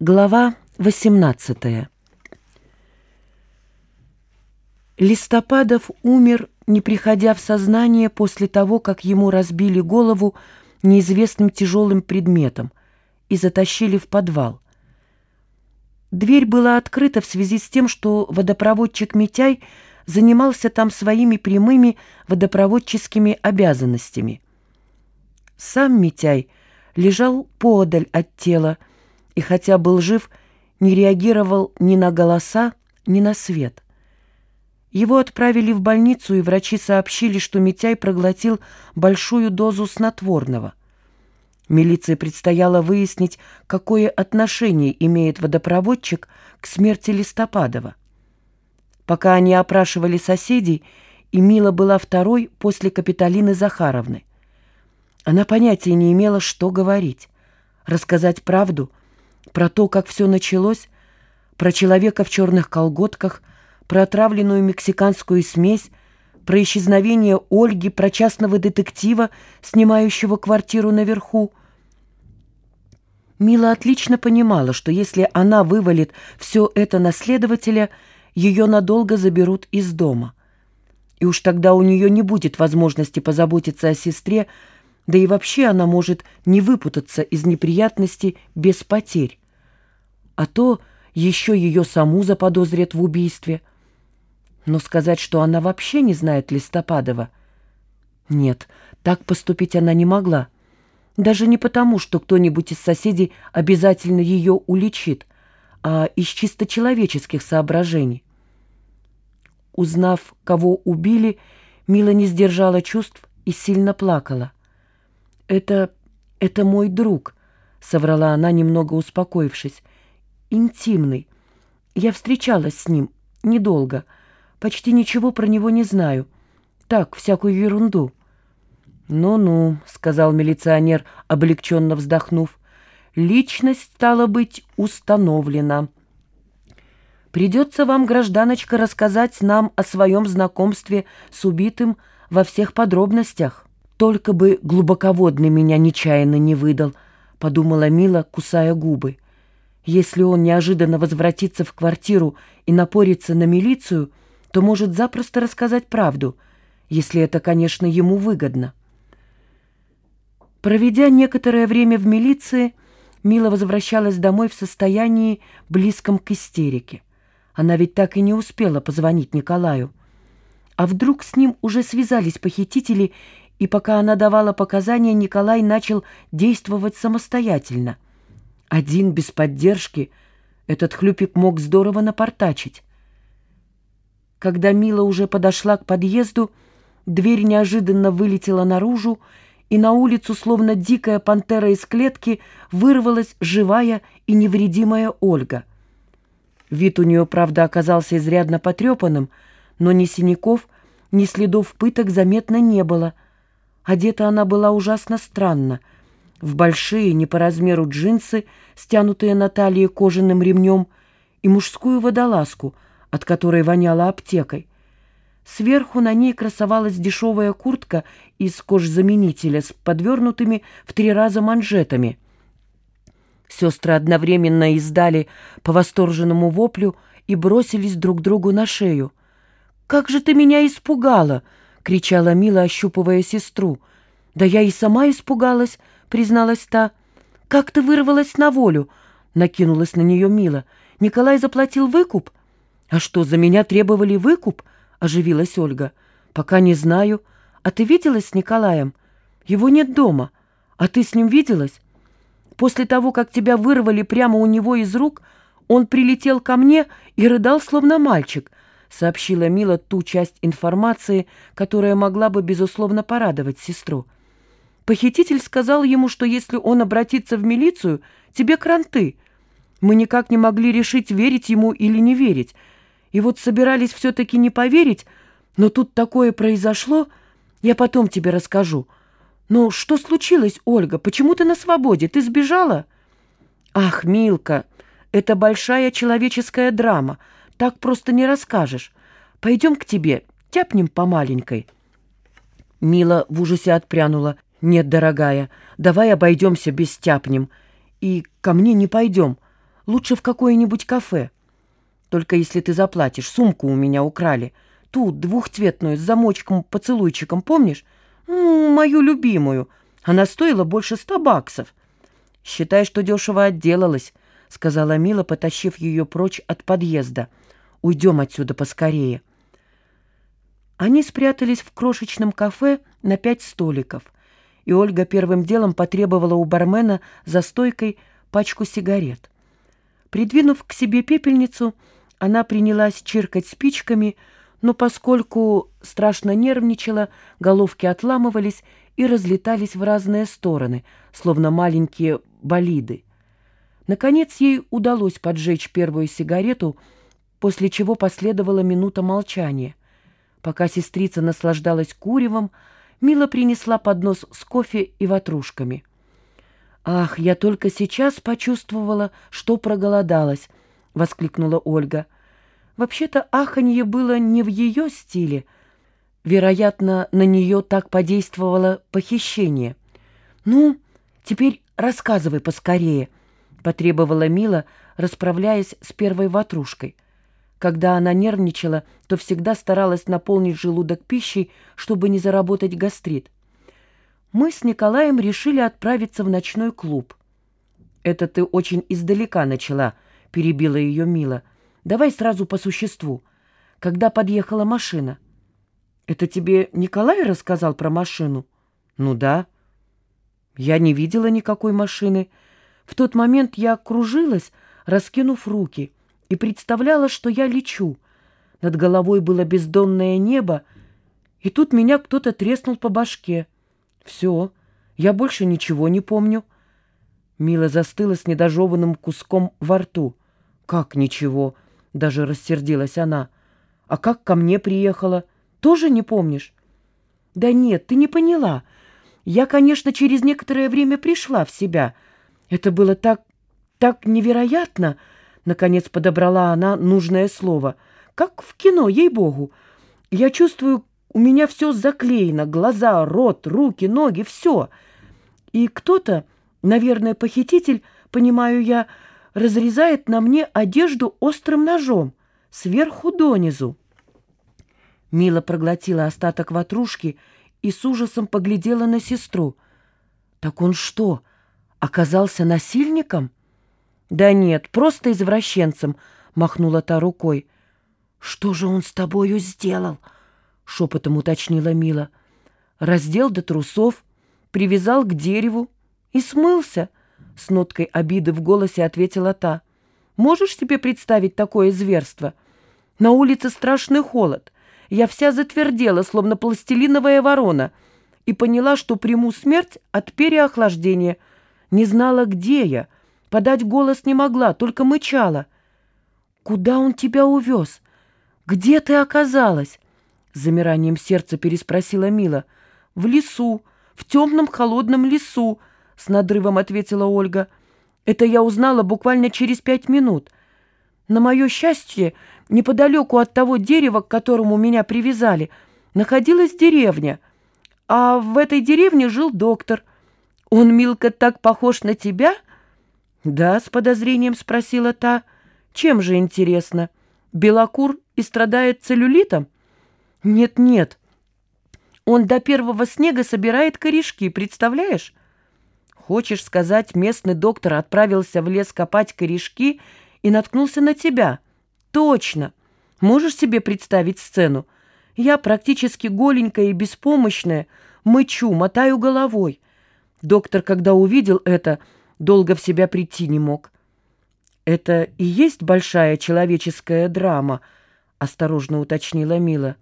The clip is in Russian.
Глава 18 Листопадов умер, не приходя в сознание после того, как ему разбили голову неизвестным тяжелым предметом и затащили в подвал. Дверь была открыта в связи с тем, что водопроводчик Митяй занимался там своими прямыми водопроводческими обязанностями. Сам Митяй лежал подаль от тела, и хотя был жив, не реагировал ни на голоса, ни на свет. Его отправили в больницу, и врачи сообщили, что Митяй проглотил большую дозу снотворного. Милиции предстояло выяснить, какое отношение имеет водопроводчик к смерти Листопадова. Пока они опрашивали соседей, Эмила была второй после Капитолины Захаровны. Она понятия не имела, что говорить. Рассказать правду — про то, как все началось, про человека в черных колготках, про отравленную мексиканскую смесь, про исчезновение Ольги, про частного детектива, снимающего квартиру наверху. Мила отлично понимала, что если она вывалит все это на следователя, ее надолго заберут из дома. И уж тогда у нее не будет возможности позаботиться о сестре, да и вообще она может не выпутаться из неприятностей без потерь. А то еще ее саму заподозрят в убийстве. Но сказать, что она вообще не знает Листопадова... Нет, так поступить она не могла. Даже не потому, что кто-нибудь из соседей обязательно ее уличит, а из чисто человеческих соображений. Узнав, кого убили, Мила не сдержала чувств и сильно плакала. «Это... это мой друг», — соврала она, немного успокоившись. «Интимный. Я встречалась с ним. Недолго. Почти ничего про него не знаю. Так, всякую ерунду». «Ну-ну», — сказал милиционер, облегченно вздохнув. «Личность, стала быть, установлена». «Придется вам, гражданочка, рассказать нам о своем знакомстве с убитым во всех подробностях». «Только бы глубоководный меня нечаянно не выдал», — подумала Мила, кусая губы. «Если он неожиданно возвратится в квартиру и напорится на милицию, то может запросто рассказать правду, если это, конечно, ему выгодно». Проведя некоторое время в милиции, Мила возвращалась домой в состоянии, близком к истерике. Она ведь так и не успела позвонить Николаю. А вдруг с ним уже связались похитители и пока она давала показания, Николай начал действовать самостоятельно. Один, без поддержки, этот хлюпик мог здорово напортачить. Когда Мила уже подошла к подъезду, дверь неожиданно вылетела наружу, и на улицу, словно дикая пантера из клетки, вырвалась живая и невредимая Ольга. Вид у нее, правда, оказался изрядно потрепанным, но ни синяков, ни следов пыток заметно не было — Одета она была ужасно странно. В большие, не по размеру джинсы, стянутые на талии кожаным ремнем, и мужскую водолазку, от которой воняло аптекой. Сверху на ней красовалась дешевая куртка из кожзаменителя с подвернутыми в три раза манжетами. Сестры одновременно издали по восторженному воплю и бросились друг другу на шею. «Как же ты меня испугала!» — кричала Мила, ощупывая сестру. «Да я и сама испугалась», — призналась та. «Как ты вырвалась на волю?» — накинулась на нее Мила. «Николай заплатил выкуп?» «А что, за меня требовали выкуп?» — оживилась Ольга. «Пока не знаю. А ты виделась с Николаем? Его нет дома. А ты с ним виделась? После того, как тебя вырвали прямо у него из рук, он прилетел ко мне и рыдал, словно мальчик, — сообщила Мила ту часть информации, которая могла бы, безусловно, порадовать сестру. Похититель сказал ему, что если он обратится в милицию, тебе кранты. Мы никак не могли решить, верить ему или не верить. И вот собирались все-таки не поверить, но тут такое произошло, я потом тебе расскажу. Но что случилось, Ольга? Почему ты на свободе? Ты сбежала? Ах, Милка, это большая человеческая драма — так просто не расскажешь. Пойдем к тебе, тяпнем по маленькой». Мила в ужасе отпрянула. «Нет, дорогая, давай обойдемся без тяпнем. И ко мне не пойдем. Лучше в какое-нибудь кафе. Только если ты заплатишь, сумку у меня украли. Ту, двухцветную, с замочком-поцелуйчиком, помнишь? М -м, мою любимую. Она стоила больше ста баксов. Считай, что дешево отделалась, — сказала Мила, потащив ее прочь от подъезда. Уйдем отсюда поскорее. Они спрятались в крошечном кафе на пять столиков, и Ольга первым делом потребовала у бармена за стойкой пачку сигарет. Придвинув к себе пепельницу, она принялась чиркать спичками, но поскольку страшно нервничала, головки отламывались и разлетались в разные стороны, словно маленькие болиды. Наконец ей удалось поджечь первую сигарету, после чего последовала минута молчания. Пока сестрица наслаждалась куревом, Мила принесла поднос с кофе и ватрушками. «Ах, я только сейчас почувствовала, что проголодалась!» — воскликнула Ольга. Вообще-то аханье было не в ее стиле. Вероятно, на нее так подействовало похищение. «Ну, теперь рассказывай поскорее», — потребовала Мила, расправляясь с первой ватрушкой. Когда она нервничала, то всегда старалась наполнить желудок пищей, чтобы не заработать гастрит. Мы с Николаем решили отправиться в ночной клуб. «Это ты очень издалека начала», — перебила ее Мила. «Давай сразу по существу. Когда подъехала машина?» «Это тебе Николай рассказал про машину?» «Ну да». «Я не видела никакой машины. В тот момент я кружилась, раскинув руки» и представляла, что я лечу. Над головой было бездонное небо, и тут меня кто-то треснул по башке. Все, я больше ничего не помню. Мила застыла с недожеванным куском во рту. «Как ничего?» — даже рассердилась она. «А как ко мне приехала? Тоже не помнишь?» «Да нет, ты не поняла. Я, конечно, через некоторое время пришла в себя. Это было так... так невероятно!» Наконец подобрала она нужное слово. Как в кино, ей-богу. Я чувствую, у меня все заклеено. Глаза, рот, руки, ноги, все. И кто-то, наверное, похититель, понимаю я, разрезает на мне одежду острым ножом, сверху донизу. Мила проглотила остаток ватрушки и с ужасом поглядела на сестру. «Так он что, оказался насильником?» «Да нет, просто извращенцем», — махнула та рукой. «Что же он с тобою сделал?» — шепотом уточнила Мила. «Раздел до трусов, привязал к дереву и смылся», — с ноткой обиды в голосе ответила та. «Можешь себе представить такое зверство? На улице страшный холод. Я вся затвердела, словно пластилиновая ворона, и поняла, что приму смерть от переохлаждения. Не знала, где я» Подать голос не могла, только мычала. «Куда он тебя увез? Где ты оказалась?» С замиранием сердца переспросила Мила. «В лесу, в темном холодном лесу», — с надрывом ответила Ольга. «Это я узнала буквально через пять минут. На мое счастье, неподалеку от того дерева, к которому меня привязали, находилась деревня. А в этой деревне жил доктор. Он, Милка, так похож на тебя?» «Да?» — с подозрением спросила та. «Чем же интересно? Белокур и страдает целлюлитом?» «Нет-нет. Он до первого снега собирает корешки, представляешь?» «Хочешь сказать, местный доктор отправился в лес копать корешки и наткнулся на тебя?» «Точно! Можешь себе представить сцену? Я практически голенькая и беспомощная, мычу, мотаю головой. Доктор, когда увидел это, — долго в себя прийти не мог. «Это и есть большая человеческая драма», — осторожно уточнила Мила.